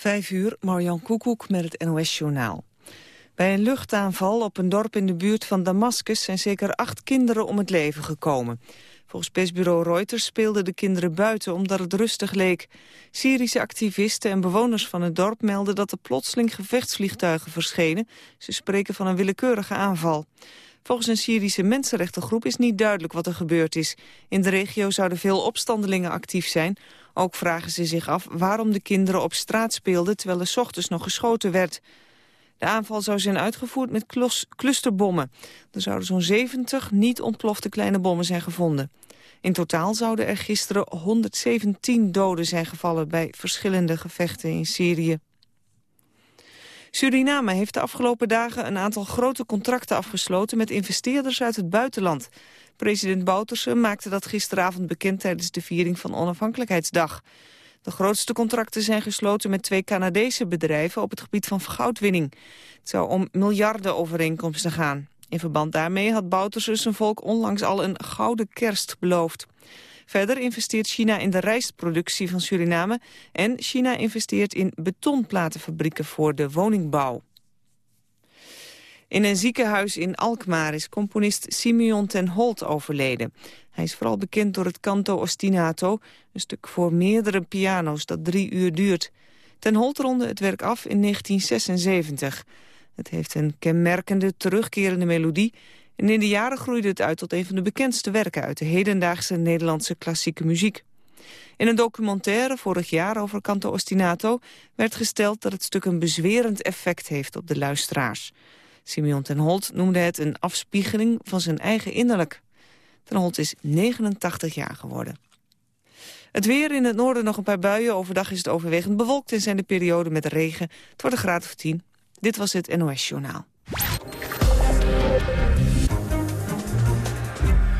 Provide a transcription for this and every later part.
Vijf uur, Marjan Koekoek met het NOS-journaal. Bij een luchtaanval op een dorp in de buurt van Damascus... zijn zeker acht kinderen om het leven gekomen. Volgens persbureau Reuters speelden de kinderen buiten omdat het rustig leek. Syrische activisten en bewoners van het dorp melden dat er plotseling gevechtsvliegtuigen verschenen. Ze spreken van een willekeurige aanval. Volgens een Syrische mensenrechtengroep is niet duidelijk wat er gebeurd is. In de regio zouden veel opstandelingen actief zijn. Ook vragen ze zich af waarom de kinderen op straat speelden... terwijl er s ochtends nog geschoten werd. De aanval zou zijn uitgevoerd met clusterbommen. Er zouden zo'n 70 niet ontplofte kleine bommen zijn gevonden. In totaal zouden er gisteren 117 doden zijn gevallen... bij verschillende gevechten in Syrië. Suriname heeft de afgelopen dagen een aantal grote contracten afgesloten met investeerders uit het buitenland. President Bouterse maakte dat gisteravond bekend tijdens de viering van Onafhankelijkheidsdag. De grootste contracten zijn gesloten met twee Canadese bedrijven op het gebied van goudwinning. Het zou om miljarden overeenkomsten gaan. In verband daarmee had Bouterse zijn volk onlangs al een gouden kerst beloofd. Verder investeert China in de rijstproductie van Suriname... en China investeert in betonplatenfabrieken voor de woningbouw. In een ziekenhuis in Alkmaar is componist Simeon ten Holt overleden. Hij is vooral bekend door het canto ostinato, een stuk voor meerdere piano's dat drie uur duurt. Ten Holt ronde het werk af in 1976. Het heeft een kenmerkende, terugkerende melodie en in de jaren groeide het uit tot een van de bekendste werken uit de hedendaagse Nederlandse klassieke muziek. In een documentaire vorig jaar over Canto Ostinato werd gesteld dat het stuk een bezwerend effect heeft op de luisteraars. Simeon ten Holt noemde het een afspiegeling van zijn eigen innerlijk. Ten Holt is 89 jaar geworden. Het weer in het noorden nog een paar buien. Overdag is het overwegend bewolkt en zijn de perioden met regen. Het wordt een graad of 10. Dit was het NOS Journaal.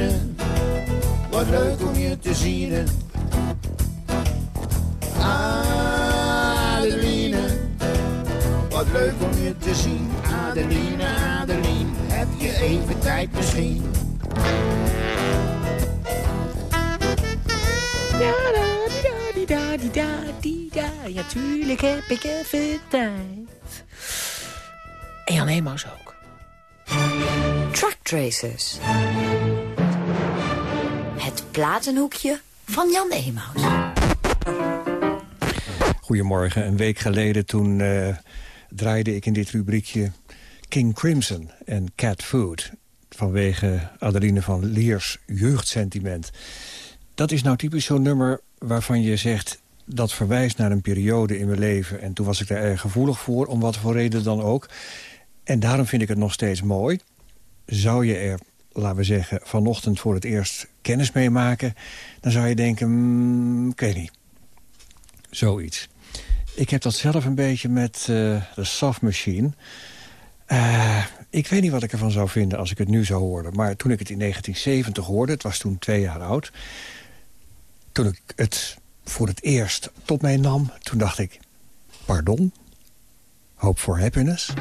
Adeline, wat leuk om je te zien. Adeline, wat leuk om je te zien. Adeline, Adeline, heb je even tijd misschien? Ja, da, di da, di da, di da, Ja, tuurlijk heb ik even tijd. En Jan Emaus ook. Truck Tracers. Het platenhoekje van Jan Emaus. Goedemorgen. Een week geleden toen uh, draaide ik in dit rubriekje King Crimson en Cat Food. Vanwege Adeline van Leers jeugdsentiment. Dat is nou typisch zo'n nummer waarvan je zegt... dat verwijst naar een periode in mijn leven. En toen was ik daar erg gevoelig voor, om wat voor reden dan ook. En daarom vind ik het nog steeds mooi. Zou je er, laten we zeggen, vanochtend voor het eerst kennis mee maken... dan zou je denken, mm, ik weet niet. Zoiets. Ik heb dat zelf een beetje met uh, de Soft Machine... Uh, ik weet niet wat ik ervan zou vinden als ik het nu zou horen. Maar toen ik het in 1970 hoorde, het was toen twee jaar oud... toen ik het voor het eerst tot mij nam, toen dacht ik... pardon? Hope for happiness?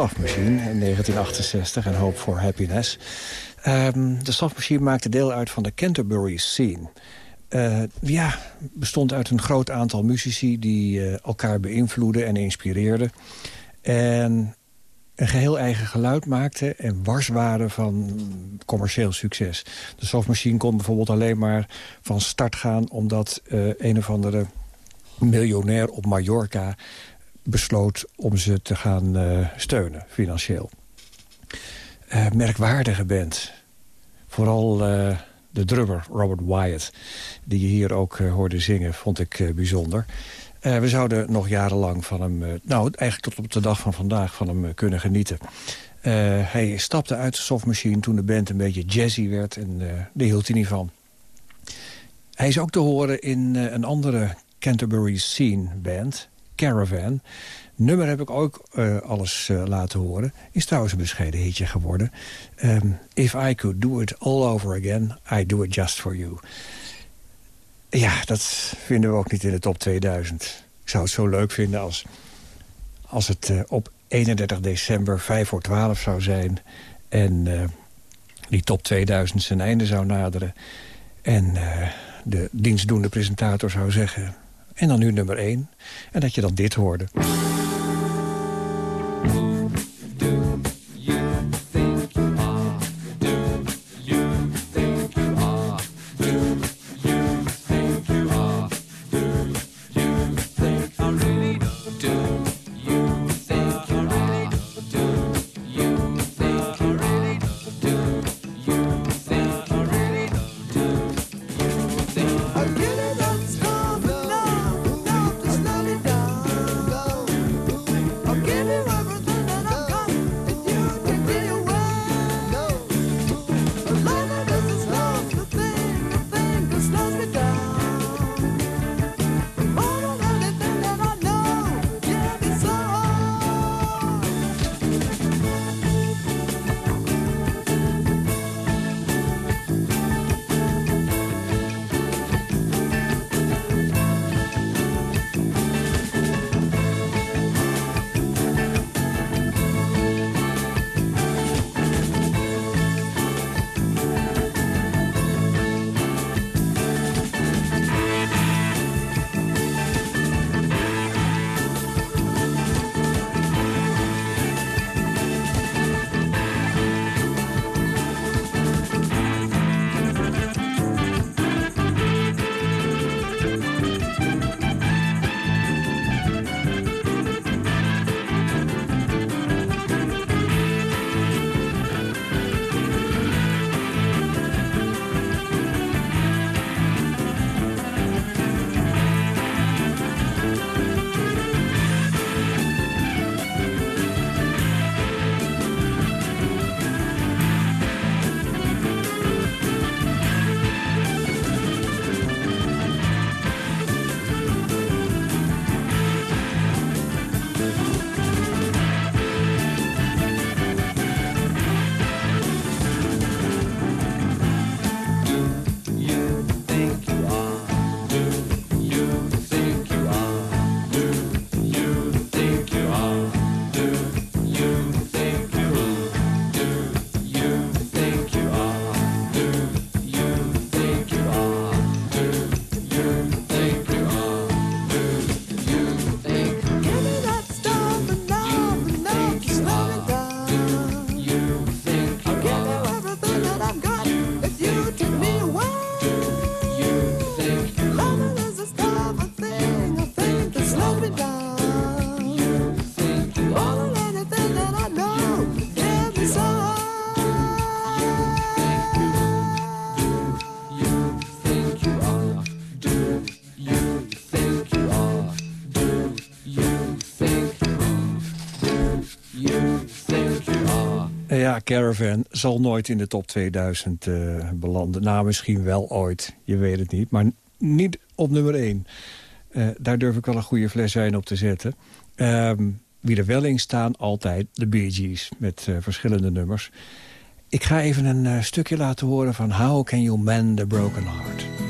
Machine in 1968 en Hope for Happiness. Um, de Soft Machine maakte deel uit van de Canterbury Scene. Uh, ja, bestond uit een groot aantal muzici die uh, elkaar beïnvloeden en inspireerden. En een geheel eigen geluid maakten en wars waren van commercieel succes. De Soft Machine kon bijvoorbeeld alleen maar van start gaan... omdat uh, een of andere miljonair op Mallorca besloot om ze te gaan uh, steunen, financieel. Uh, merkwaardige band. Vooral uh, de drummer, Robert Wyatt, die je hier ook hoorde zingen, vond ik bijzonder. we zouden nog jarenlang van hem, nou eigenlijk tot op de dag van vandaag, van hem kunnen genieten. hij stapte uit de softmachine toen de band een beetje jazzy werd en daar hield hij niet van. Hij is ook te horen in een andere Canterbury Scene Band, Caravan. Nummer heb ik ook uh, alles uh, laten horen. Is trouwens een bescheiden hitje geworden. Um, If I could do it all over again, I do it just for you. Ja, dat vinden we ook niet in de top 2000. Ik zou het zo leuk vinden als, als het uh, op 31 december 5 voor 12 zou zijn... en die top 2000 zijn einde zou naderen... en de dienstdoende presentator zou zeggen... En dan nu nummer 1. En dat je dan dit hoorde. Ja, Caravan zal nooit in de top 2000 uh, eh, belanden. Nou, misschien wel ooit. Je weet het niet. Maar niet op nummer 1. Uh, eh, daar durf ik wel een goede fles wijn op te zetten. Um, wie er wel in staan, altijd de Bee Gees. Met uh, verschillende nummers. Ik ga even een stukje laten horen van How Can You Mend a Broken Heart.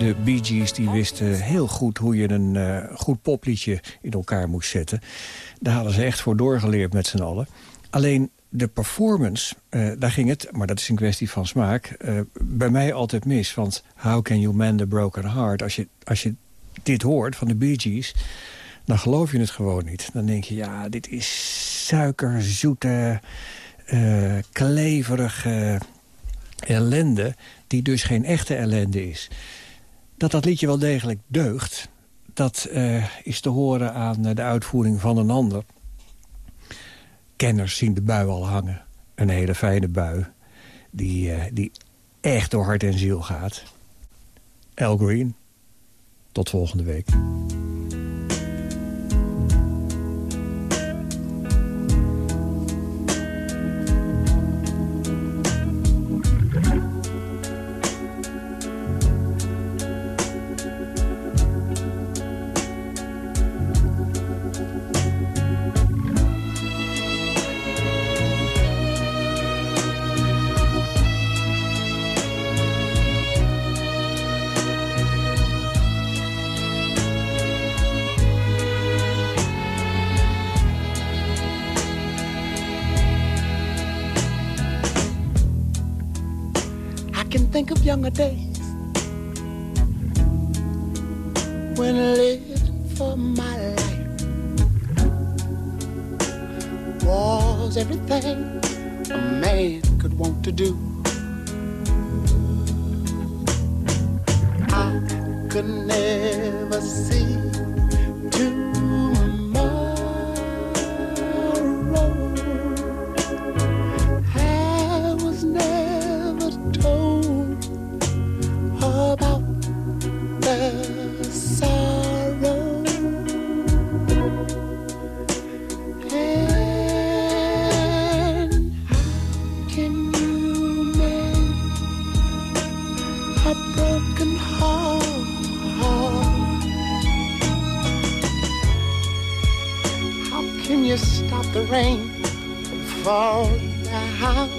de Bee Gees die wisten heel goed hoe je een eh, goed popliedje in elkaar moest zetten. Daar hadden ze echt voor doorgeleerd met z'n allen. Alleen de performance, eh, daar ging het, maar dat is een kwestie van smaak... eh, bij mij altijd mis. Want how can you mend a broken heart? Als je, als je dit hoort van de Bee Gees, dan geloof je het gewoon niet. Dan denk je, ja, dit is suikerzoete, eh kleverige ellende... die dus geen echte ellende is. Dat dat liedje wel degelijk deugt... dat eh, is te horen aan eh, de uitvoering van een ander. Kenners zien de bui al hangen. Een hele fijne bui. Die, eh, die echt door hart en ziel gaat. Al Green. Tot volgende week. You stop the rain from falling down?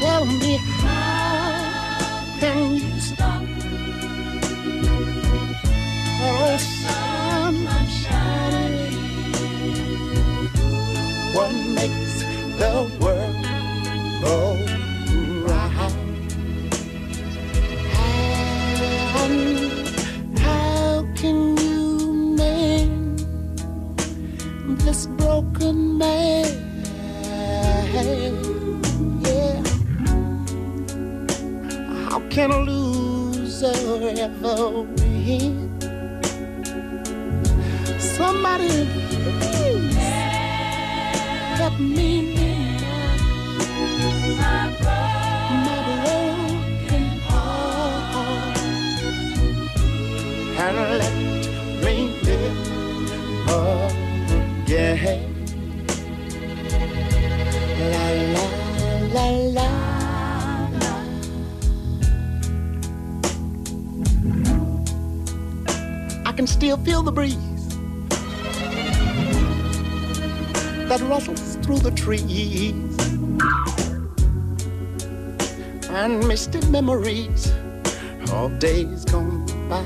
Tell me how can you stop? Oh, sun shining. What makes the A loser ever win? Somebody please help me still feel the breeze that rustles through the trees and misty memories of days gone by.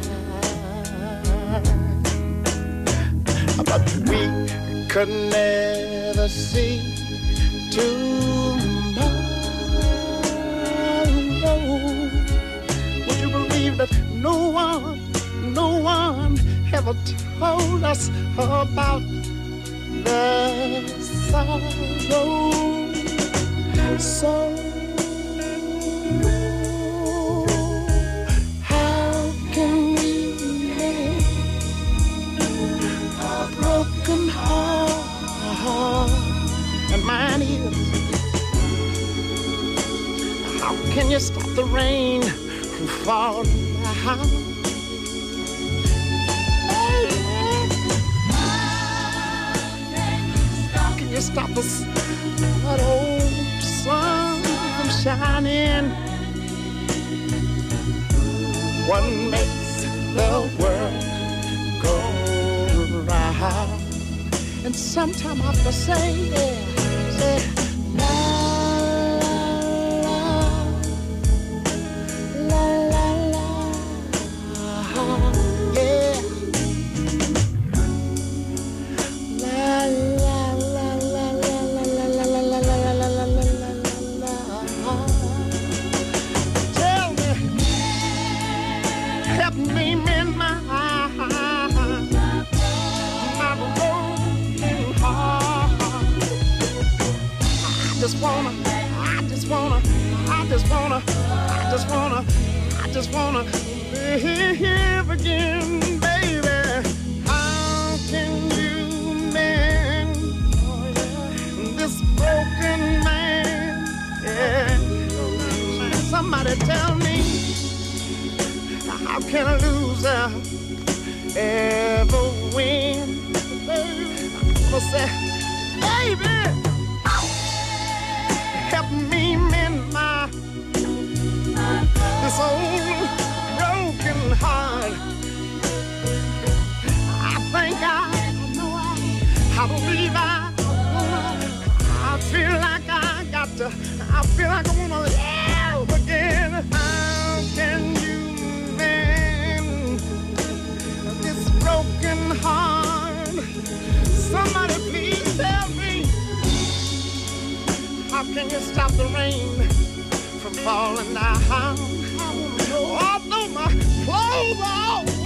But we could never see tomorrow. Would you believe that no one, told us about the sorrow? So how can we mend a broken heart? And mine is. How can you stop the rain from falling sometimes I have to I believe I, I feel like I got to, I feel like I wanna live again. How can you mend this broken heart? Somebody please tell me. How can you stop the rain from falling down? Although my clothes are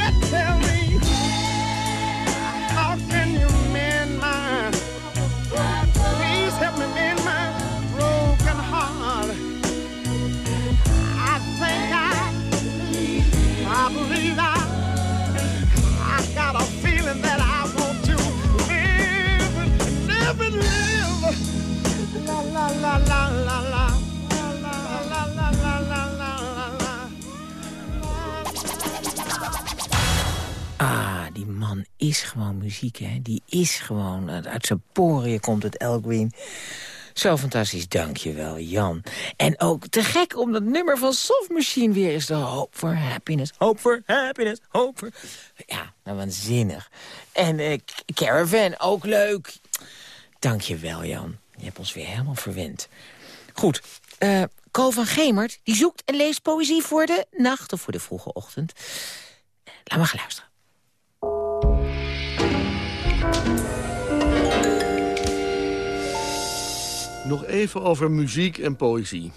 is gewoon muziek, hè. Die is gewoon, uit zijn poriën komt het El. Zo fantastisch, dankjewel Jan. En ook te gek om dat nummer van Soft Machine weer eens te Hope for Happiness, Hope for Happiness, Hope for... Ja, nou waanzinnig. En uh, Caravan, ook leuk. Dankjewel Jan, je hebt ons weer helemaal verwend. Goed, uh, van Gemert, die zoekt en leest poëzie voor de nacht of voor de vroege ochtend. Laat maar gaan luisteren. Nog even over muziek en poëzie.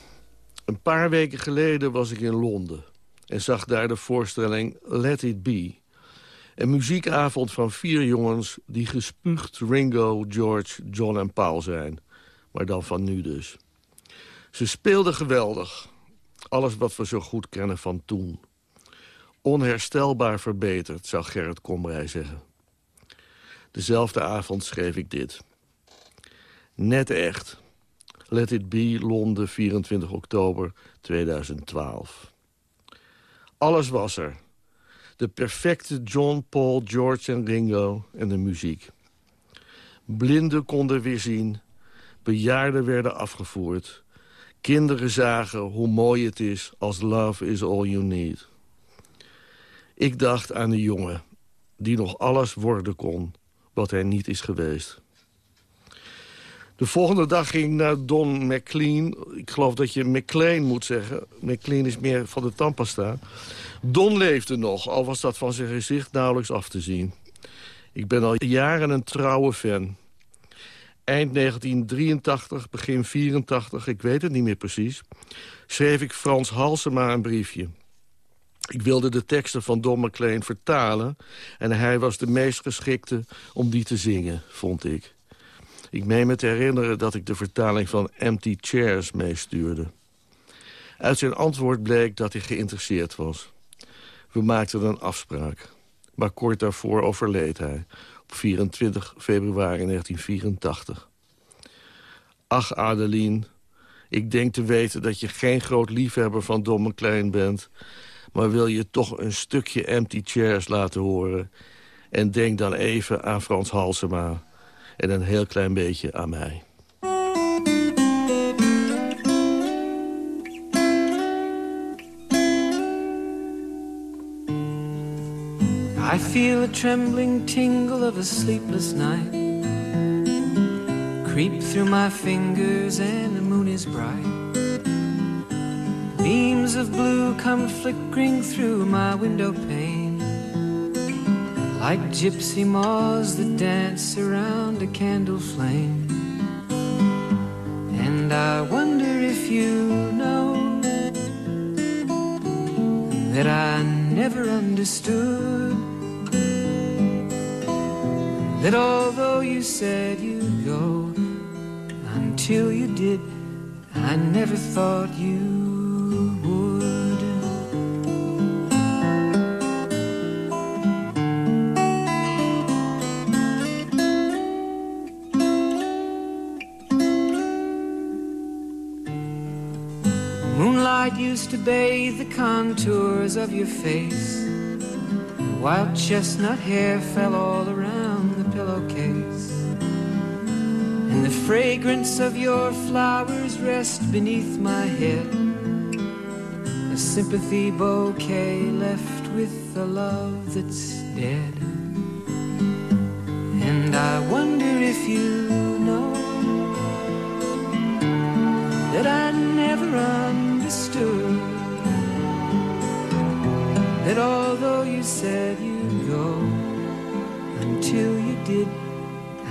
Een paar weken geleden was ik in Londen... en zag daar de voorstelling Let It Be. Een muziekavond van vier jongens die gespuugd Ringo, George, John en Paul zijn. Maar dan van nu dus. Ze speelden geweldig. Alles wat we zo goed kennen van toen. Onherstelbaar verbeterd, zou Gerrit Komrij zeggen. Dezelfde avond schreef ik dit. Net echt. Let It Be, Londen, 24 oktober 2012. Alles was er. De perfecte John, Paul, George en Ringo en de muziek. Blinden konden weer zien. Bejaarden werden afgevoerd. Kinderen zagen hoe mooi het is als love is all you need. Ik dacht aan de jongen die nog alles worden kon wat hij niet is geweest. De volgende dag ging ik naar Don McLean. Ik geloof dat je McLean moet zeggen. McLean is meer van de tandpasta. Don leefde nog, al was dat van zijn gezicht nauwelijks af te zien. Ik ben al jaren een trouwe fan. Eind 1983, begin 84, ik weet het niet meer precies... schreef ik Frans Halsema een briefje. Ik wilde de teksten van Don McLean vertalen... en hij was de meest geschikte om die te zingen, vond ik. Ik meen me te herinneren dat ik de vertaling van Empty Chairs meestuurde. Uit zijn antwoord bleek dat hij geïnteresseerd was. We maakten een afspraak. Maar kort daarvoor overleed hij, op 24 februari 1984. Ach, Adeline, ik denk te weten dat je geen groot liefhebber van Dom Klein bent... maar wil je toch een stukje Empty Chairs laten horen... en denk dan even aan Frans Halsema en een heel klein beetje aan mij. I feel a trembling tingle of a sleepless night Creep through my fingers and the moon is bright Beams of blue come flickering through my window pane Like gypsy moths that dance around a candle flame. And I wonder if you know That I never understood that although you said you'd go until you did, I never thought you bathe the contours of your face. Wild chestnut hair fell all around the pillowcase. And the fragrance of your flowers rest beneath my head. A sympathy bouquet left with a love that's dead. And I wonder if you know that I never understood that although you said you'd go until you did,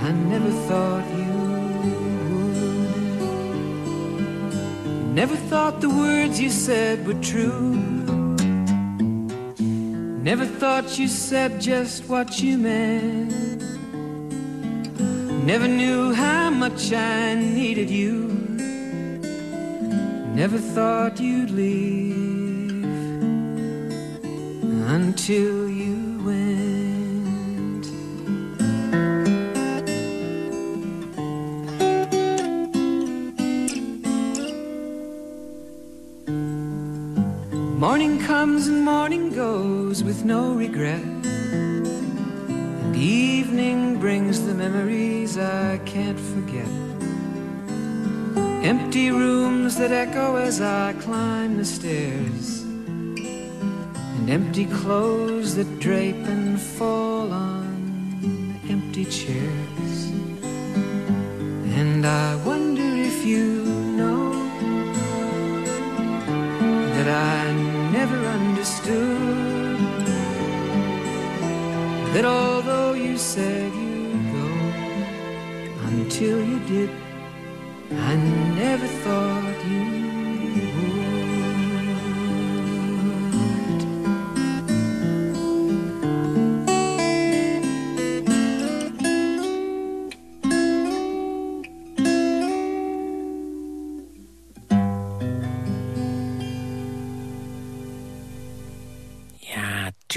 I never thought you would. Never thought the words you said were true. Never thought you said just what you meant. Never knew how much I needed you. Never thought you'd leave until you went. Morning comes and morning goes with no regret. And evening brings the memories I can't forget. Empty rooms that echo as I climb the stairs empty clothes that drape and fall on empty chairs. And I wonder if you know that I never understood that although you said you'd go until you did, I never thought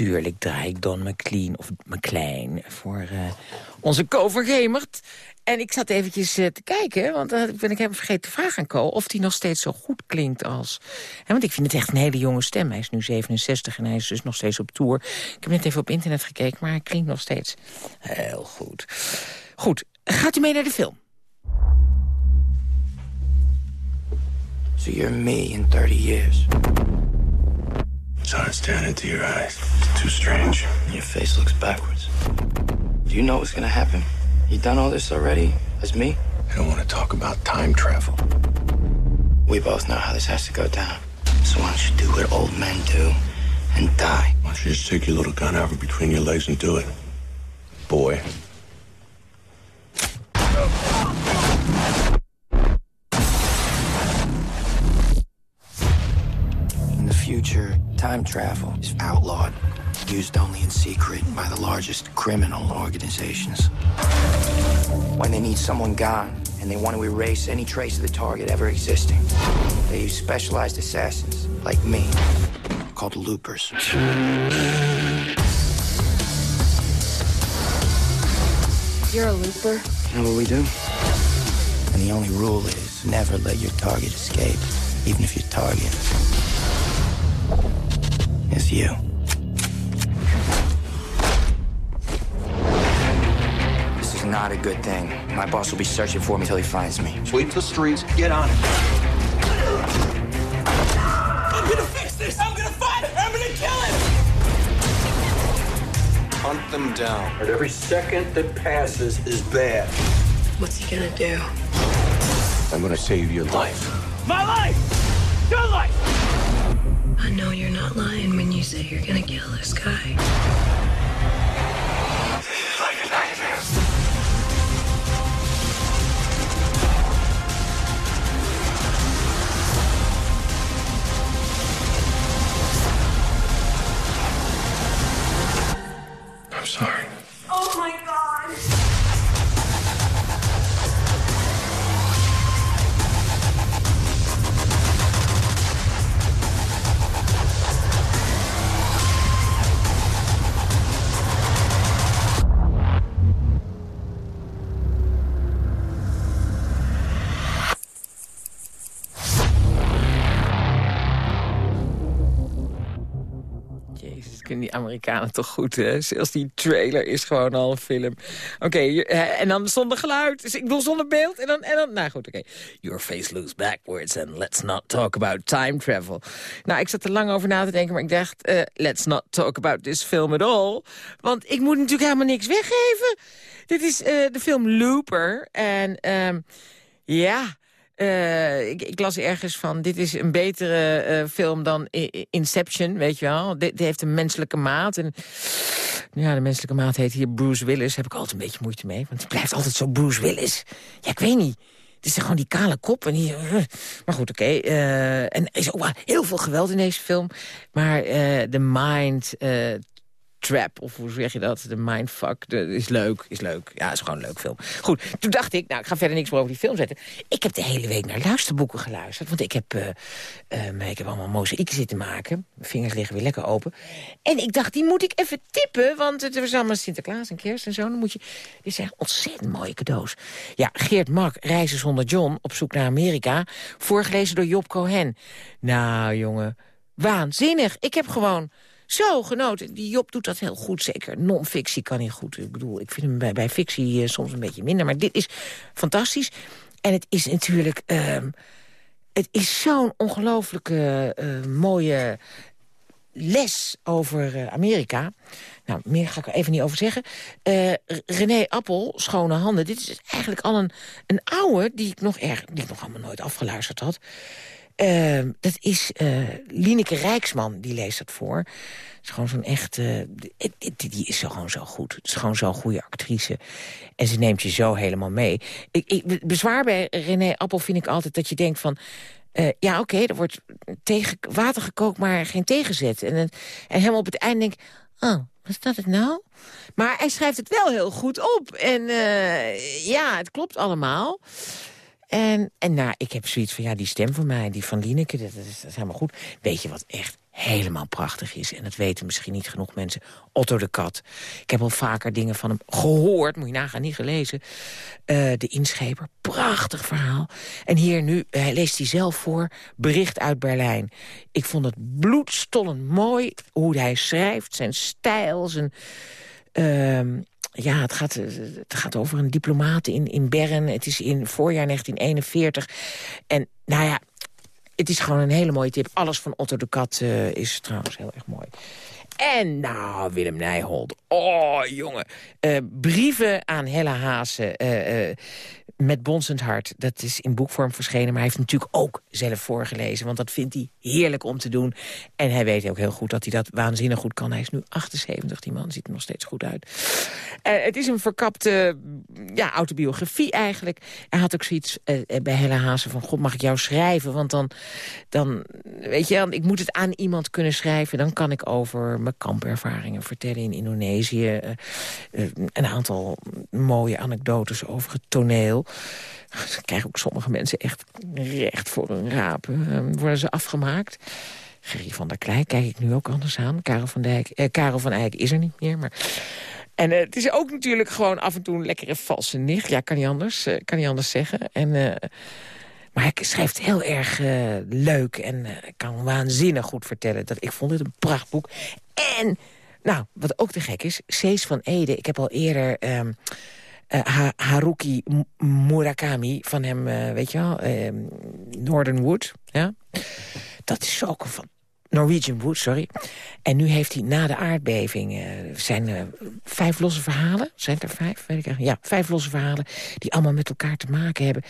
Ja, tuurlijk draai ik Don McLean of McLean voor eh, onze Co vergemerd. En ik zat eventjes eh, te kijken, want dan ben ik helemaal vergeten te vragen aan Co... of hij nog steeds zo goed klinkt als... Hè, want ik vind het echt een hele jonge stem. Hij is nu 67 en hij is dus nog steeds op tour. Ik heb net even op internet gekeken, maar hij klinkt nog steeds heel goed. Goed, gaat u mee naar de film? So you're me in 30 years. I staring into your eyes. It's too strange. Your face looks backwards. Do you know what's gonna happen? You done all this already? As me? I don't want to talk about time travel. We both know how this has to go down. So why don't you do what old men do and die? Why don't you just take your little gun out from between your legs and do it? Boy. Time travel is outlawed, used only in secret by the largest criminal organizations. When they need someone gone and they want to erase any trace of the target ever existing, they use specialized assassins like me, called loopers. You're a looper. You know what we do? And the only rule is never let your target escape, even if your target is you. This is not a good thing. My boss will be searching for me till he finds me. Sweep the streets, get on it. I'm gonna fix this! I'm gonna find him! I'm gonna kill him! Hunt them down. And every second that passes is bad. What's he gonna do? I'm gonna save your life. My life! Your life! I know you're not lying when you say you're gonna kill this guy. This is like a nightmare. I'm sorry. Oh my god! Amerikanen toch goed, hè? Zelfs die trailer is gewoon al een film. Oké, en dan zonder geluid. Dus ik bedoel zonder beeld. En dan, en dan nou goed, oké. Your face looks backwards and let's not talk about time travel. Nou, ik zat er lang over na te denken, maar ik dacht... eh, let's not talk about this film at all. Want ik moet natuurlijk helemaal niks weggeven. Dit is eh, de film Looper. En ehm, ja... Eh, ik, ik las ergens van, dit is een betere eh, film dan Inception, weet je wel. Dit, heeft een menselijke maat. En, ja, de menselijke maat heet hier Bruce Willis. Heb ik altijd een beetje moeite mee, want het blijft altijd zo Bruce Willis. Ja, ik weet niet. Het is gewoon die kale kop. En die, uh, maar goed, oké. eh, en er is ook wel heel veel geweld in deze film. Maar eh, de mind... trap, of hoe zeg je dat? De mindfuck, de, is leuk, is leuk. Ja, is gewoon een leuk film. Goed, toen dacht ik, nou, ik ga verder niks meer over die film zetten. Ik heb de hele week naar luisterboeken geluisterd. Want ik heb, eh, ik heb allemaal mozaïeken zitten maken. Mijn vingers liggen weer lekker open. En ik dacht, die moet ik even tippen. Want het was allemaal Sinterklaas en kerst en zo. Dan moet je, dit zijn ontzettend mooie cadeaus. Ja, Geert Mak, Reizen zonder John, op zoek naar Amerika. Voorgelezen door Job Cohen. Nou, jongen, waanzinnig. Ik heb gewoon zo genoten. Die Job doet dat heel goed, zeker. Non-fictie kan hij goed. Ik bedoel, ik vind hem bij, bij fictie eh, soms een beetje minder. Maar dit is fantastisch. En het is natuurlijk... ehm, het is zo'n ongelooflijke eh, mooie les over eh, Amerika. Nou, meer ga ik er even niet over zeggen. Eh, René Appel, Schone Handen. Dit is eigenlijk al een, een oude die ik nog erg, die ik nog allemaal nooit afgeluisterd had. Eh, dat is eh Lineke Rijksman, die leest dat voor. Het is gewoon zo'n echte... die, is gewoon zo goed. Het is gewoon zo'n goede actrice. En ze neemt je zo helemaal mee. Ik, ik, bezwaar bij René Appel vind ik altijd dat je denkt van... eh, ja, oké, er wordt tegen, water gekookt, maar geen tegenzet. En, en helemaal op het eind denk ik... Oh, wat staat het nou? Maar hij schrijft het wel heel goed op. En eh, ja, het klopt allemaal. En, en nou, ik heb zoiets van, ja, die stem van mij, die van Lineke, dat, is, helemaal goed. Weet je wat echt helemaal prachtig is? En dat weten misschien niet genoeg mensen. Otto de Kat. Ik heb al vaker dingen van hem gehoord, moet je nagaan, niet gelezen. Eh, de Inscheper, prachtig verhaal. En hier nu, hij leest hij zelf voor, bericht uit Berlijn. Ik vond het bloedstollend mooi hoe hij schrijft, zijn stijl, zijn... ehm, ja, het gaat, eh, het gaat over een diplomaat in, in Bern. Het is in voorjaar 1941. En nou ja, het is gewoon een hele mooie tip. Alles van Otto de Kat eh, is trouwens heel erg mooi. En nou, Willem Nijholt. Oh, jongen. Eh, brieven aan Hella Haase. Met Bonsend Hart. Dat is in boekvorm verschenen. Maar hij heeft natuurlijk ook zelf voorgelezen. Want dat vindt hij heerlijk om te doen. En hij weet ook heel goed dat hij dat waanzinnig goed kan. Hij is nu 78, die man. Ziet er nog steeds goed uit. Eh, het is een verkapte ja, autobiografie eigenlijk. Hij had ook zoiets eh, bij Hella Haase van... God, mag ik jou schrijven? Want dan, dan, weet je, ik moet het aan iemand kunnen schrijven. Dan kan ik over mijn kampervaringen vertellen in Indonesië. eh, eh, een aantal mooie anekdotes over het toneel. Dan krijgen ook sommige mensen echt recht voor een raap. eh, worden ze afgemaakt. Gerrie van der Klei kijk ik nu ook anders aan. Karel van, Dijk, eh, Karel van is er niet meer, maar... En het is ook natuurlijk gewoon af en toe een lekkere valse nicht. Ja, kan niet anders, kan niet anders zeggen. En, maar hij schrijft heel erg leuk en kan waanzinnig goed vertellen. Dat, ik vond het een prachtboek. En, nou, wat ook te gek is, Cees van Ede. Ik heb al eerder... Um, Haruki Murakami, van hem, weet je wel, uh, Northern Wood. Ja? Dat is ook een Norwegian Wood, sorry. En nu heeft hij na de aardbeving... Uh, zijn vijf losse verhalen. Zijn er vijf? Weet ik ja, vijf losse verhalen... die allemaal met elkaar te maken hebben.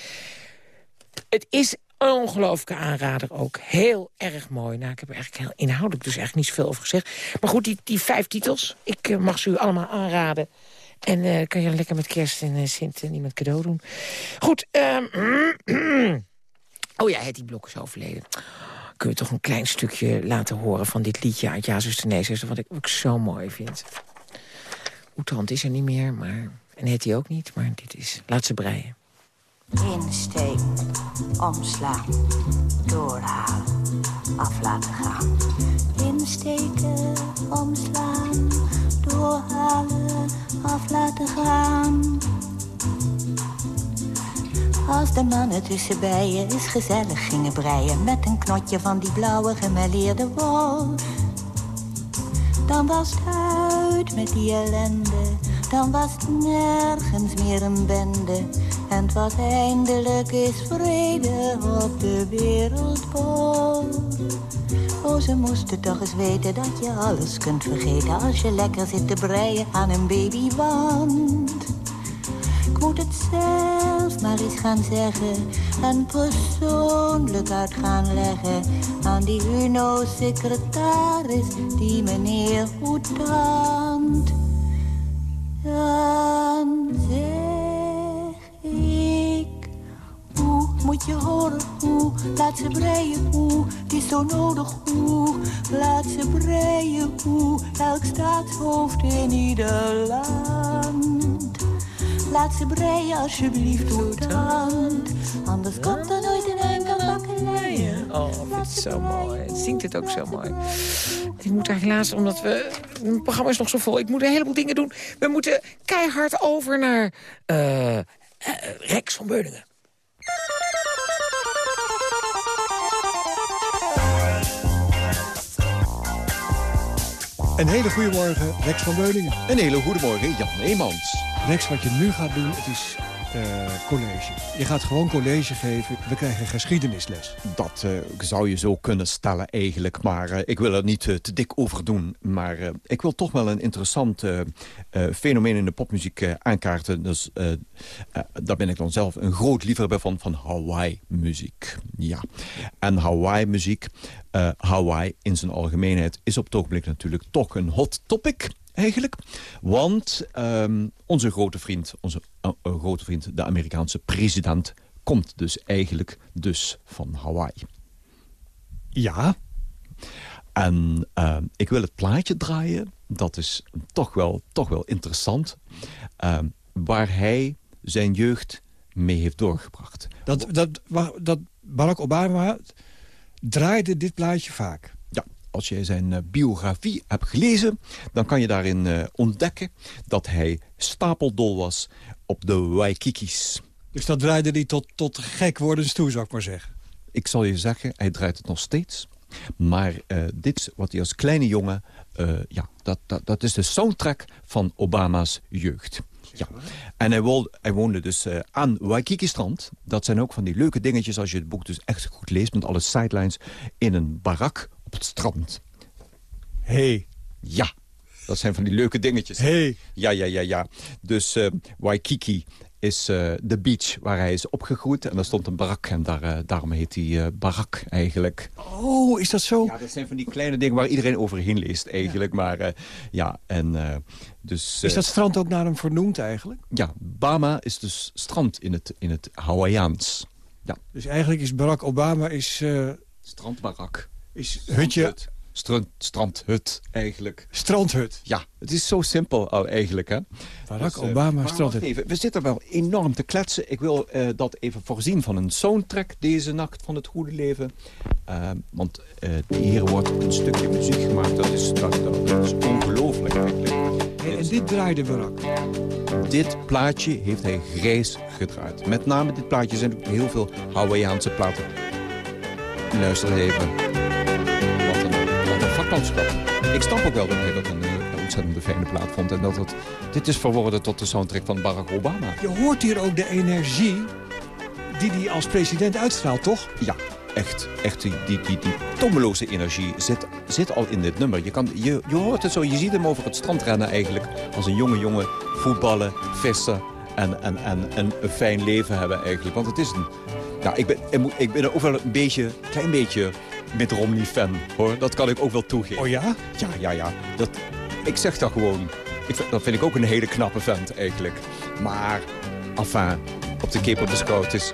Het is een ongelooflijke aanrader ook. Heel erg mooi. Nou, ik heb er eigenlijk heel inhoudelijk dus eigenlijk niet zoveel over gezegd. Maar goed, die, die vijf titels, ik mag ze u allemaal aanraden. En uh, kan je lekker met kerst en uh, Sint niemand cadeau doen. Goed, um, oh ja, het die Blok is overleden kun je toch een klein stukje laten horen van dit liedje uit Ja, zuster, nee, zuster, wat ik ook zo mooi vind. Oetrand is er niet meer, maar... En heet hij ook niet, maar dit is... Laat ze breien. Insteken, omslaan, doorhalen, af laten gaan. Insteken, omslaan, af laten gaan. Als de mannen tussen bijen eens gezellig gingen breien... met een knotje van die blauwe gemêleerde wol... dan was het uit met die ellende... dan was het nergens meer een bende... en het was eindelijk eens vrede op de wereldbol. Oh, ze moesten toch eens weten dat je alles kunt vergeten... als je lekker zit te breien aan een babywand moet het zelf maar eens gaan zeggen. En persoonlijk uit gaan leggen. Aan die UNO-secretaris, die meneer Hoetand. Dan moet je horen, hoe, laat ze breien, hoe, het is zo nodig, hoe, laat ze breien, hoe, elk staatshoofd in ieder land. Laat ze breien alsjeblieft door hand. Anders komt er nooit een enkel bakkeleien. Oh, ik vind het zo mooi. Het zingt het ook zo mooi. Ik moet daar helaas, omdat we... Het programma is nog zo vol. Ik moet een heleboel dingen doen. We moeten keihard over naar... Uh, Rex van Beuningen. Een hele goede morgen, Rex van Beuningen. Een hele goede morgen, Jan Eemans. Rex, wat je nu gaat doen, het is uh, college. Je gaat gewoon college geven. We krijgen geschiedenisles. Dat uh, zou je zo kunnen stellen eigenlijk. Maar uh, ik wil er niet te dik over doen. Maar ik wil toch wel een interessant fenomeen in de popmuziek aankaarten. Dus daar ben ik dan zelf een groot liefhebber van, van Hawaii-muziek. Ja. En Hawaii-muziek, Hawaii in zijn algemeenheid... is op het ogenblik natuurlijk toch een hot topic eigenlijk. Want um, onze grote vriend, onze uh, uh, grote vriend, de Amerikaanse president... komt dus eigenlijk dus van Hawaii. Ja. En uh, ik wil het plaatje draaien. Dat is toch wel, toch wel interessant. waar hij zijn jeugd mee heeft doorgebracht. Dat, dat, dat Barack Obama draaide dit plaatje vaak als je zijn eh, biografie hebt gelezen... dan kan je daarin uh, ontdekken dat hij stapeldol was op de Waikikis. Dus dat draaide hij tot, tot gek worden toe, zou ik maar zeggen. Ik zal je zeggen, hij draait het nog steeds. Maar uh, dit wat hij als kleine jongen... ja, dat, dat, dat is de soundtrack van Obama's jeugd. Ja. En hij, woonde, hij woonde dus uh, aan Waikiki-strand. Dat zijn ook van die leuke dingetjes als je het boek dus echt goed leest... met alle sidelines in een barak op het strand. hey. ja, dat zijn van die leuke dingetjes. hey. Ja, ja, ja, ja. Dus uh, Waikiki is uh, de beach waar hij is opgegroeid. En daar stond een barak en daar, uh, daarom heet hij uh, barak eigenlijk. Oh, is dat zo? Ja, dat zijn van die kleine dingen waar iedereen overheen leest eigenlijk. Ja. Maar ja, en dus... is dat strand ook naar hem vernoemd eigenlijk? Ja, Bama is dus strand in het, in het Hawaiiaans. Ja. Dus eigenlijk is Barack Obama is... Strandbarak. Is hutje... Strand, strandhut, eigenlijk. Strandhut? Ja, het is zo simpel al eigenlijk, hè. Barack dus, uh, Obama strandhut. Even, we zitten wel enorm te kletsen. Ik wil uh, dat even voorzien van een soundtrack deze nacht van het goede leven. Uh, want hier wordt een stukje muziek gemaakt. Dat is, dat, dat is ongelooflijk eigenlijk. Hey, en dit draaide Barak? Dit plaatje heeft hij grijs gedraaid. Met name dit plaatje zijn ook heel veel Hawaiiaanse platen. Luister even. Ik snap ook wel dat hij dat een, eh, een ontzettende fijne plaat vond. En dat het, dit is verworden tot de soundtrack van Barack Obama. Je hoort hier ook de energie die hij als president uitstraalt, toch? Ja, echt, echt die, die, die, die tommeloze energie zit, zit al in dit nummer. Je, kan, je, je hoort het zo, je ziet hem over het strand rennen eigenlijk. Als een jonge jongen voetballen, vissen en, en, en, en een fijn leven hebben eigenlijk. Want het is een... Nou, ik ben, ik ben ook wel een beetje, klein beetje met Romney-fan, hoor. Dat kan ik ook wel toegeven. Oh ja? Ja, ja, ja. Dat, ik zeg dat gewoon. Ik, dat vind ik ook een hele knappe vent, eigenlijk. Maar, enfin, op de Cape of the Scout is...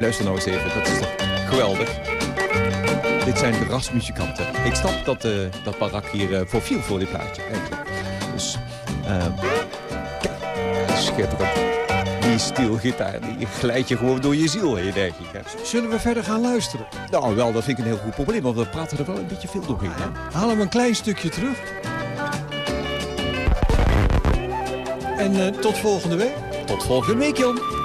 Luister nou eens even, dat is toch geweldig. Dit zijn de rasmuzikanten. Ik snap dat, uh, dat Barak hier uh, voor viel voor dit plaatje, eigenlijk. Dus, uh, kijk, schitterend. Die stielgitaar, die glijdt je gewoon door je ziel heen, eigenlijk. Hè. Zullen we verder gaan luisteren? Nou, wel, dat vind ik een heel goed probleem, want we praten er wel een beetje veel doorheen. Hè? Haal hem een klein stukje terug. En tot volgende week. Tot volgende week, Jan.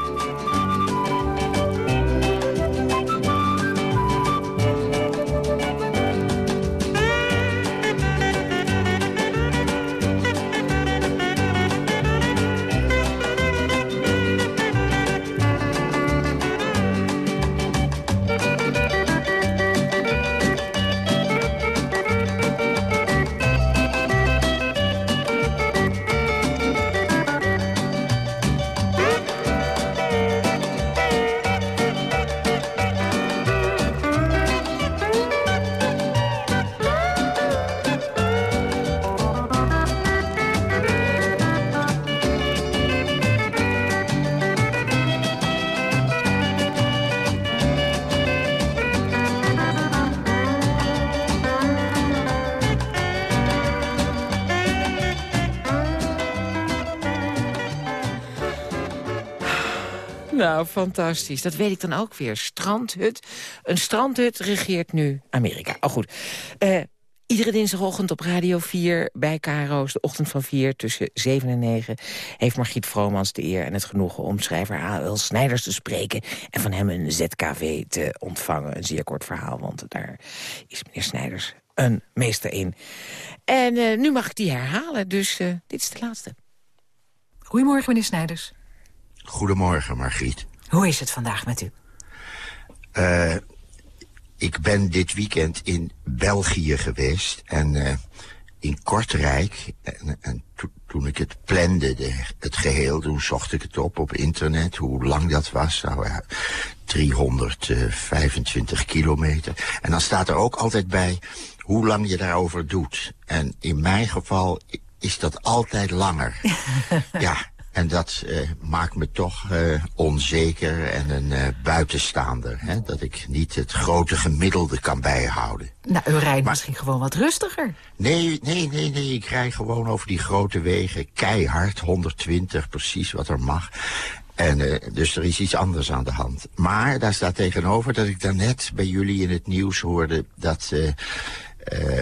Fantastisch. Dat weet ik dan ook weer. Strandhut. Een strandhut regeert nu Amerika. Oh, goed. Uh, Iedere dinsdagochtend op Radio 4 bij Caro's, de ochtend van 4 tussen 7 en 9... heeft Margriet Vromans de eer en het genoegen om schrijver A.L. Snijders te spreken... en van hem een ZKV te ontvangen. Een zeer kort verhaal, want daar is meneer Snijders een meester in. En uh, nu mag ik die herhalen, dus uh, dit is de laatste. Goedemorgen, meneer Snijders. Goedemorgen, Margriet. Hoe is het vandaag met u? Uh, ik ben dit weekend in België geweest en uh, in Kortrijk. En, en to, toen ik het plande, de, het geheel, toen zocht ik het op op internet, hoe lang dat was. Nou, uh, 325 kilometer. En dan staat er ook altijd bij hoe lang je daarover doet. En in mijn geval is dat altijd langer. ja, en dat uh, maakt me toch uh, onzeker en een uh, buitenstaander. Hè? Dat ik niet het grote gemiddelde kan bijhouden. Nou, u rijdt maar, misschien gewoon wat rustiger. Nee, nee, nee, nee. Ik rij gewoon over die grote wegen. Keihard, 120, precies wat er mag. En uh, dus er is iets anders aan de hand. Maar daar staat tegenover dat ik daarnet bij jullie in het nieuws hoorde... dat uh, uh,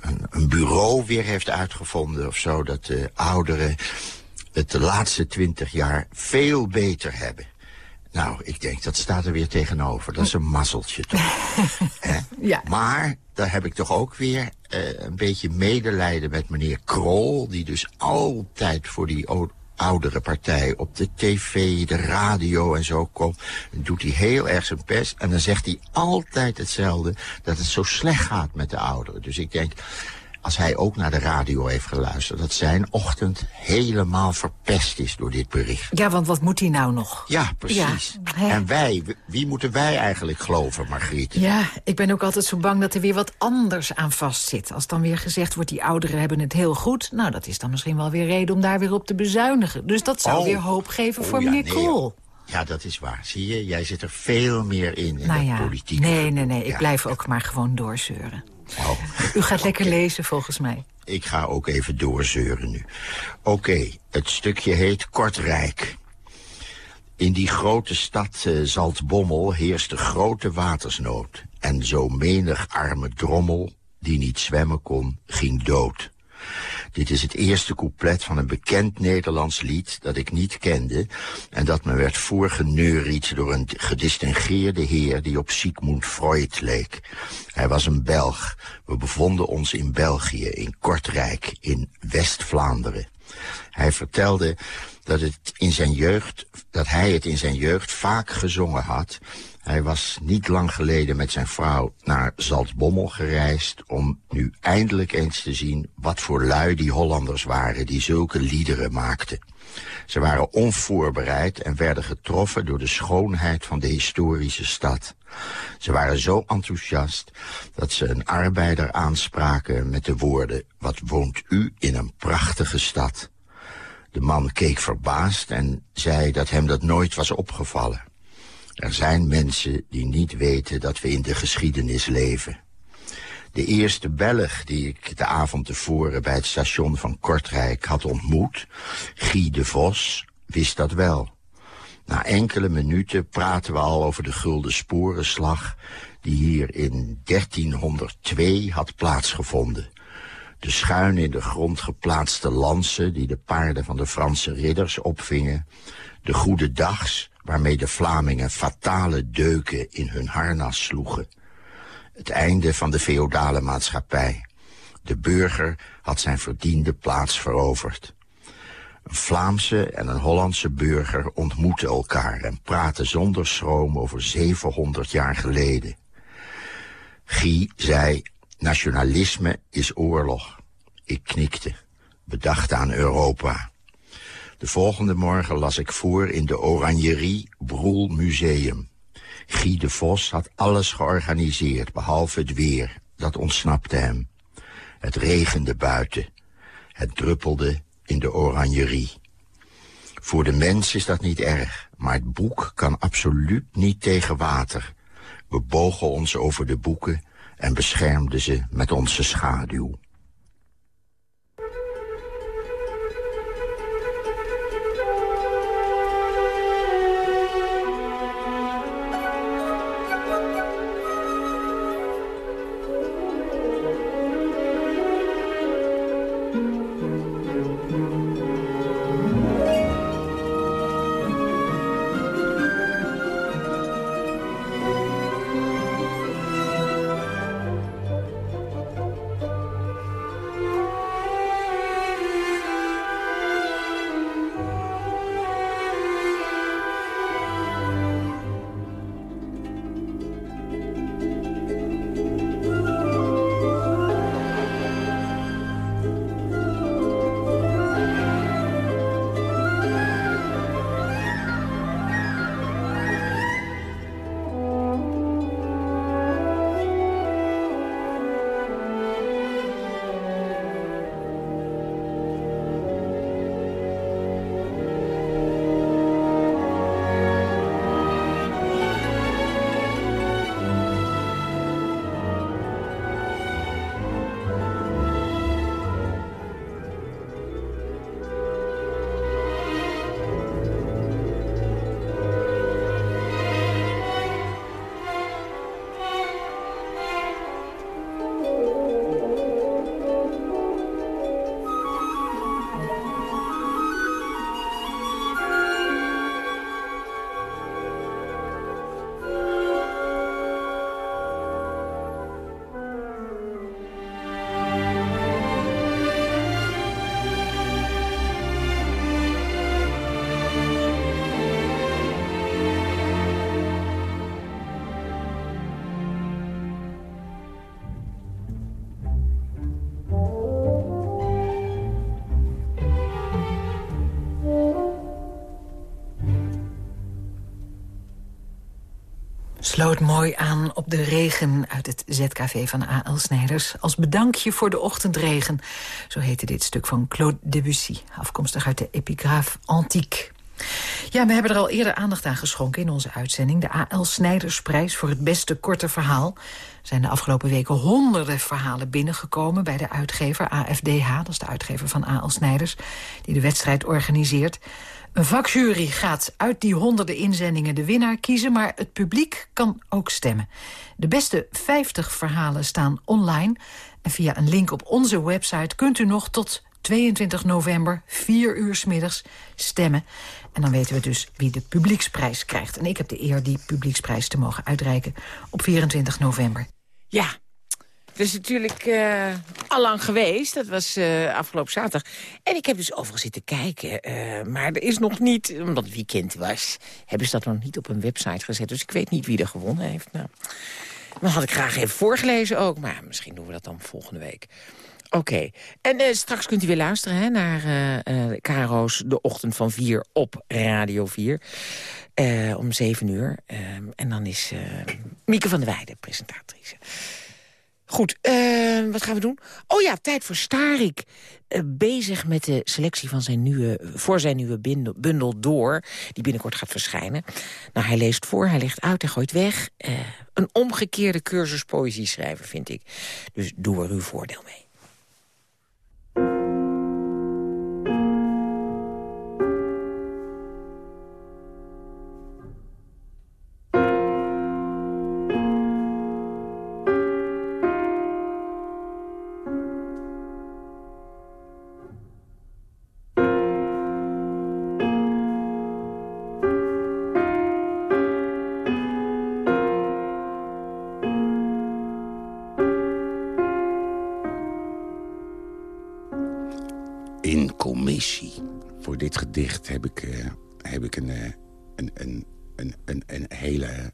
een, een bureau weer heeft uitgevonden of zo... dat de ouderen het de laatste twintig jaar veel beter hebben. Nou, ik denk, dat staat er weer tegenover. Dat is een mazzeltje toch. ja. Maar daar heb ik toch ook weer uh, een beetje medelijden met meneer Krol... die dus altijd voor die oudere partij op de tv, de radio en zo komt. Dan doet hij heel erg zijn best. En dan zegt hij altijd hetzelfde, dat het zo slecht gaat met de ouderen. Dus ik denk, als hij ook naar de radio heeft geluisterd... dat zijn ochtend helemaal verpest is door dit bericht. Ja, want wat moet hij nou nog? Ja, precies. Ja, en wij, wie moeten wij eigenlijk geloven, Margriet? Ja, ik ben ook altijd zo bang dat er weer wat anders aan vastzit. Als dan weer gezegd wordt, die ouderen hebben het heel goed... nou, dat is dan misschien wel weer reden om daar weer op te bezuinigen. Dus dat zou oh. weer hoop geven oh, voor ja, meneer nee, Krol. Ja, dat is waar. Zie je, jij zit er veel meer in, in nou de ja, politiek. Nee, nee, nee, ik blijf ook maar gewoon doorzeuren. Oh. U gaat lekker lezen, volgens mij. Ik ga ook even doorzeuren nu. Oké, het stukje heet Kortrijk. In die grote stad uh, Zaltbommel heerste grote watersnood. En zo menig arme drommel, die niet zwemmen kon, ging dood. Dit is het eerste couplet van een bekend Nederlands lied dat ik niet kende... en dat me werd voorgeneuried door een gedistingeerde heer die op Sigmund Freud leek. Hij was een Belg. We bevonden ons in België, in Kortrijk, in West-Vlaanderen. Hij vertelde dat, het in zijn jeugd, dat hij het in zijn jeugd vaak gezongen had... Hij was niet lang geleden met zijn vrouw naar Zaltbommel gereisd... om nu eindelijk eens te zien wat voor lui die Hollanders waren... die zulke liederen maakten. Ze waren onvoorbereid en werden getroffen door de schoonheid van de historische stad. Ze waren zo enthousiast dat ze een arbeider aanspraken met de woorden... Wat woont u in een prachtige stad? De man keek verbaasd en zei dat hem dat nooit was opgevallen. Er zijn mensen die niet weten dat we in de geschiedenis leven. De eerste Belg die ik de avond tevoren bij het station van Kortrijk had ontmoet, Guy de Vos, wist dat wel. Na enkele minuten praten we al over de gulden sporenslag die hier in 1302 had plaatsgevonden. De schuin in de grond geplaatste lansen die de paarden van de Franse ridders opvingen. De goede dags waarmee de Vlamingen fatale deuken in hun harnas sloegen. Het einde van de feodale maatschappij. De burger had zijn verdiende plaats veroverd. Een Vlaamse en een Hollandse burger ontmoetten elkaar... en praten zonder schroom over 700 jaar geleden. Guy zei, nationalisme is oorlog. Ik knikte, bedacht aan Europa. De volgende morgen las ik voor in de Oranjerie Broel Museum. Guy de Vos had alles georganiseerd, behalve het weer. Dat ontsnapte hem. Het regende buiten. Het druppelde in de oranjerie. Voor de mens is dat niet erg, maar het boek kan absoluut niet tegen water. We bogen ons over de boeken en beschermden ze met onze schaduw. Sloot mooi aan op de regen uit het ZKV van A.L. Snijders... als bedankje voor de ochtendregen. Zo heette dit stuk van Claude Debussy, afkomstig uit de epigraaf Antique. Ja, we hebben er al eerder aandacht aan geschonken in onze uitzending. De A.L. Snijdersprijs voor het beste korte verhaal. Er zijn de afgelopen weken honderden verhalen binnengekomen... bij de uitgever AFDH, dat is de uitgever van A.L. Snijders... die de wedstrijd organiseert. Een vakjury gaat uit die honderden inzendingen de winnaar kiezen... maar het publiek kan ook stemmen. De beste 50 verhalen staan online. En via een link op onze website kunt u nog tot 22 november, 4 uur s middags, stemmen. En dan weten we dus wie de publieksprijs krijgt. En ik heb de eer die publieksprijs te mogen uitreiken op 24 november. Ja, het is natuurlijk uh, allang geweest. Dat was uh, afgelopen zaterdag. En ik heb dus overal zitten kijken. Uh, maar er is nog niet, omdat het weekend was... hebben ze dat nog niet op een website gezet. Dus ik weet niet wie er gewonnen heeft. Nou, dat had ik graag even voorgelezen ook. Maar misschien doen we dat dan volgende week. Oké. En straks kunt u weer luisteren hè, naar Caro's De Ochtend van 4 op Radio 4. om 7 uur. Ehm, en dan is Mieke van der Weijden presentatrice. Goed, wat gaan we doen? Oh ja, tijd voor Starik. bezig met de selectie van zijn nieuwe, voor zijn nieuwe bundel, Door... die binnenkort gaat verschijnen. Nou, hij leest voor, hij legt uit, hij gooit weg. een omgekeerde cursus poëzie schrijven, vind ik. Dus doe er uw voordeel mee. Heb ik, uh, heb ik een, uh, een, een, een, een, een hele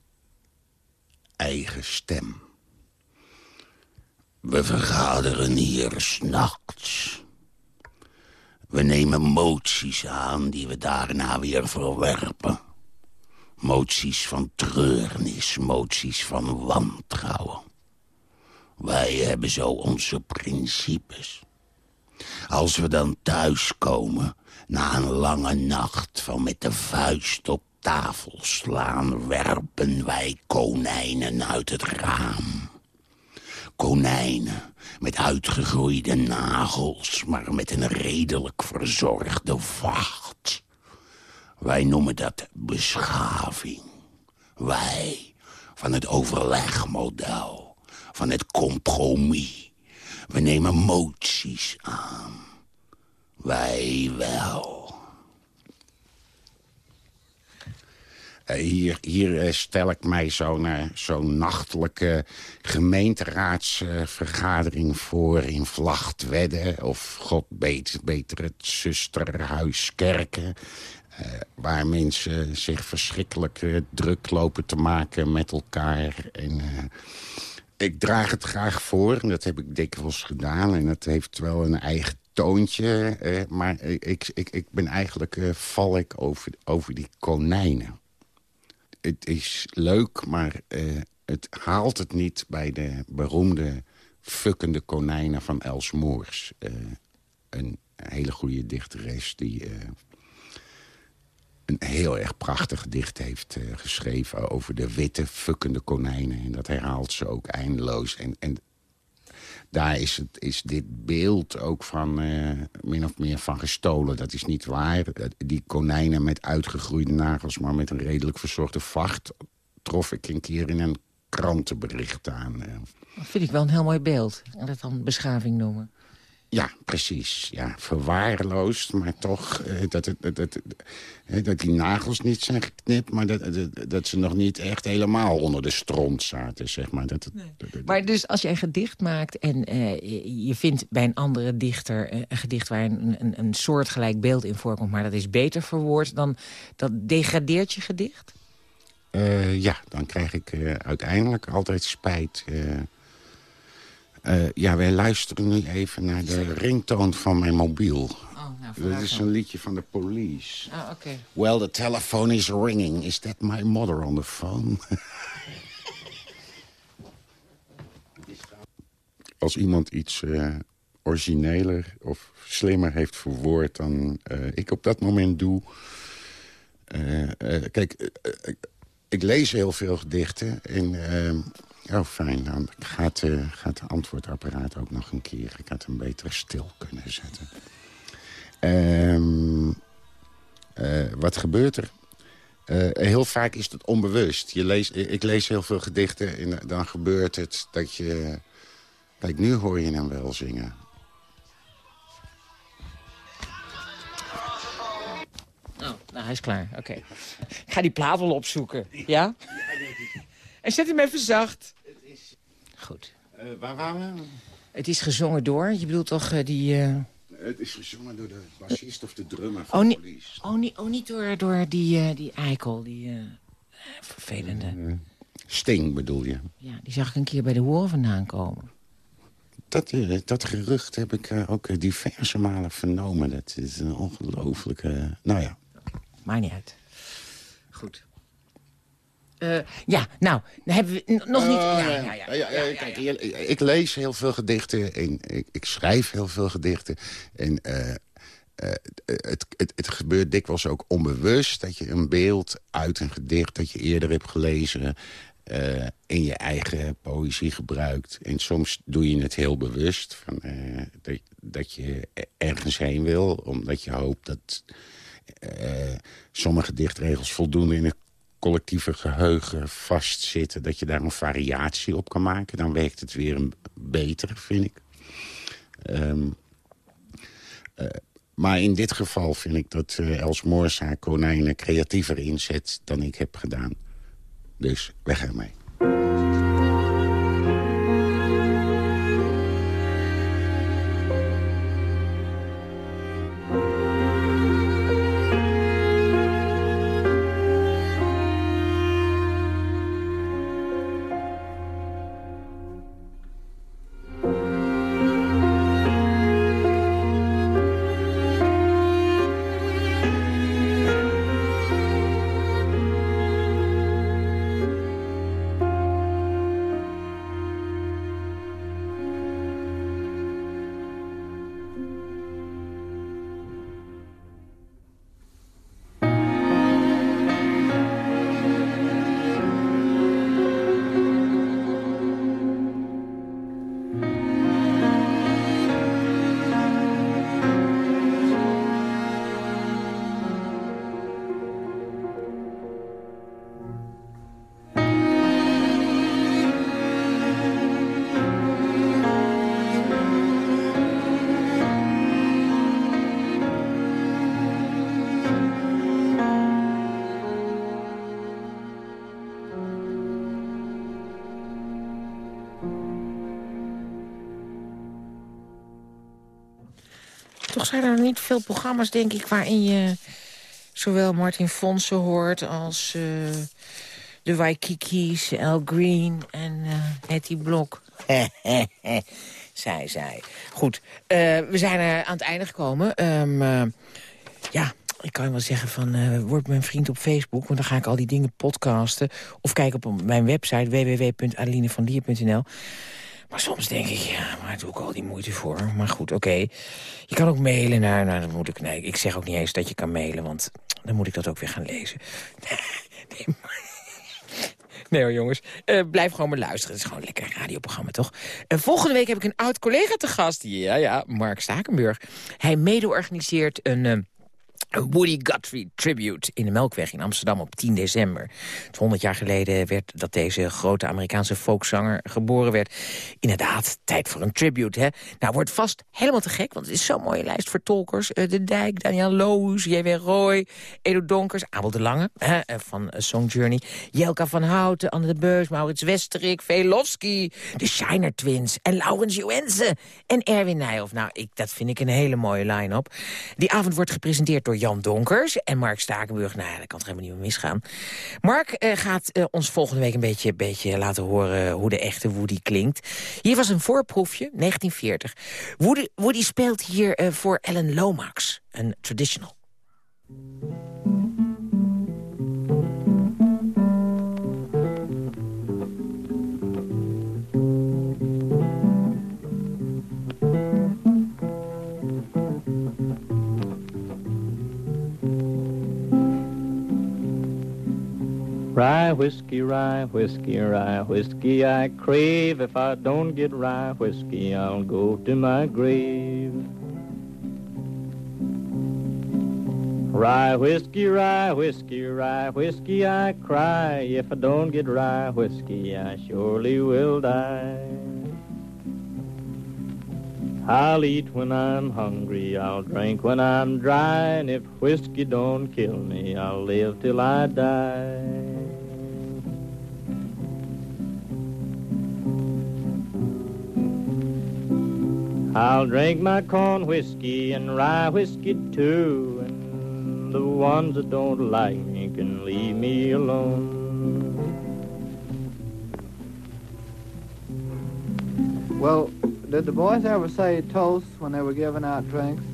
eigen stem. We vergaderen hier s'nachts. We nemen moties aan die we daarna weer verwerpen. Moties van treurnis, moties van wantrouwen. Wij hebben zo onze principes. Als we dan thuiskomen, na een lange nacht van met de vuist op tafel slaan... werpen wij konijnen uit het raam. Konijnen met uitgegroeide nagels, maar met een redelijk verzorgde vacht. Wij noemen dat beschaving. Wij, van het overlegmodel, van het compromis we nemen moties aan. Wij wel. Eh, hier, hier eh, stel ik mij zo'n zo'n nachtelijke gemeenteraadsvergadering voor in Vlachtwedde... of god beter, beter het zusterhuis Kerken... waar mensen zich verschrikkelijk druk lopen te maken met elkaar... ik draag het graag voor. En dat heb ik dikwijls gedaan. En dat heeft wel een eigen toontje. Eh, maar ik, ik, ik ben eigenlijk... Uh, val ik over, over die konijnen. Het is leuk, maar uh, het haalt het niet... bij de beroemde fukkende konijnen van Els Moors. een hele goede dichteres die een heel erg prachtig gedicht heeft geschreven... over de witte, fukkende konijnen. En dat herhaalt ze ook eindeloos. En, en daar is, het, is dit beeld ook van uh, min of meer van gestolen. Dat is niet waar. Die konijnen met uitgegroeide nagels... maar met een redelijk verzorgde vacht... trof ik een keer in een krantenbericht aan. Uh. Dat vind ik wel een heel mooi beeld. En dat dan beschaving noemen. Ja, precies. Ja, verwaarloosd, maar toch eh, dat, dat, dat, dat die nagels niet zijn geknipt... maar dat, dat, dat, ze nog niet echt helemaal onder de stront zaten, zeg maar. Dat, maar dus als je een gedicht maakt en uh, je vindt bij een andere dichter... Eh, een gedicht waar een, een, een soortgelijk beeld in voorkomt... maar dat is beter verwoord, dan dat degradeert je gedicht? Uh, ja, dan krijg ik uiteindelijk altijd spijt... Uh, ja, wij luisteren nu even naar de ringtoon van mijn mobiel. Oh, nou, dat is een liedje van de police. Ah, oké. Well, the telephone is ringing. Is that my mother on the phone? Als iemand iets uh, origineler of slimmer heeft verwoord dan uh, ik op dat moment doe... kijk, ik lees heel veel gedichten en ehm, oh fijn, dan gaat, uh, gaat de antwoordapparaat ook nog een keer. Ik had hem beter stil kunnen zetten. Ehm, eh, wat gebeurt er? Eh, heel vaak is het onbewust. Je ik lees heel veel gedichten en dan gebeurt het dat je... Kijk, nu hoor je hem wel zingen. Oh, nou, hij is klaar. Oké. Ik ga die plaat wel opzoeken. Ja? En zet hem even zacht. Goed. Uh, waar waren we? Het is gezongen door. Je bedoelt toch uh, die... Uh... Het is gezongen door de bassist of de drummer van oh, Police. Oh, niet, oh, niet door, door die, die eikel, die vervelende... Sting bedoel je? Ja, die zag ik een keer bij de horen vandaan komen. Dat, dat gerucht heb ik ook diverse malen vernomen. Dat is een ongelooflijke... Nou ja. Maakt niet uit. Goed. Uh, ja, nou, hebben we nog niet... ja, ja, ja, ja, kijk, ik lees heel veel gedichten en ik, ik schrijf heel veel gedichten. En uh, uh, het, het, het gebeurt dikwijls ook onbewust... dat je een beeld uit een gedicht dat je eerder hebt gelezen... in je eigen poëzie gebruikt. En soms doe je het heel bewust. Van, dat, dat je ergens heen wil, omdat je hoopt dat... sommige dichtregels voldoen in het collectieve geheugen vastzitten... dat je daar een variatie op kan maken. Dan werkt het weer een beter, vind ik. Um, uh, maar in dit geval vind ik dat uh, Els Moors haar konijnen creatiever inzet... dan ik heb gedaan. Dus weg ermee. Zijn er niet veel programma's, denk ik... waarin je zowel Martin Fonsen hoort als uh, de Waikiki's, Al Green en uh, Hetty Blok. zij, zij. Goed, uh, we zijn er aan het einde gekomen. Um, ja, ik kan wel zeggen van, word mijn vriend op Facebook... want dan ga ik al die dingen podcasten. Of kijk op mijn website www.adelinevandier.nl. Maar soms denk ik, ja, maar doe ik al die moeite voor. Maar goed, oké. Je kan ook mailen naar... Nou, dan moet ik, nee, ik zeg ook niet eens dat je kan mailen, want dan moet ik dat ook weer gaan lezen. nee, maar... Nee hoor, jongens. Uh, blijf gewoon maar luisteren. Het is gewoon een lekker radioprogramma, toch? Uh, volgende week heb ik een oud collega te gast. Ja, ja, Mark Stakenburg. Hij mede-organiseert een... Uh, een Woody Guthrie tribute in de Melkweg in Amsterdam op 10 december. 100 jaar geleden werd dat deze grote Amerikaanse folkzanger geboren werd. Inderdaad, tijd voor een tribute, hè? Nou, wordt vast helemaal te gek, want het is zo'n mooie lijst voor tolkers. Uh, de Dijk, Daniel Loos, J.W. Roy, Edo Donkers, Abel de Lange hè, eh, van uh, Song Journey... Jelka van Houten, Anne de Beus, Maurits Westerik, Velofsky... de Shiner Twins en Laurens Juwense en Erwin Nijhoff. Nou, ik, dat vind ik een hele mooie line-up. Die avond wordt gepresenteerd door Jan Donkers en Mark Stakenburg. Nou ja, dat kan het helemaal niet meer misgaan. Mark uh, gaat uh, ons volgende week een beetje, beetje laten horen hoe de echte Woody klinkt. Hier was een voorproefje, 1940. Woody, Woody speelt hier uh, voor Ellen Lomax, een traditional. Rye whiskey, rye whiskey, rye whiskey I crave. If I don't get rye whiskey, I'll go to my grave. Rye whiskey, rye whiskey, rye whiskey I cry. If I don't get rye whiskey, I surely will die. I'll eat when I'm hungry, I'll drink when I'm dry, and if whiskey don't kill me, I'll live till I die. I'll drink my corn whiskey and rye whiskey too, and the ones that don't like me can leave me alone. Well, did the boys ever say toast when they were giving out drinks?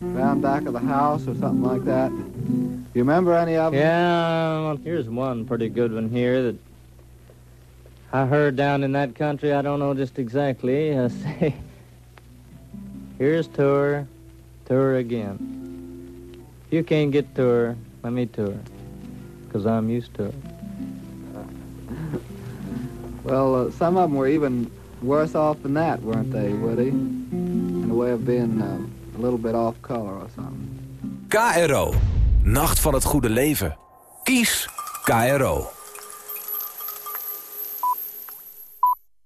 Round back of the house or something like that? Do you remember any of them? Yeah, well, here's one pretty good one here that I heard down in that country. I don't know just exactly. I say, here's tour, tour again. If you can't get tour, let me tour, because I'm used to it. Well, uh, some of them were even worse off than that, weren't they, Woody? In the way of being uh, a little bit off color or something. KRO. Nacht van het goede leven. Kies KRO.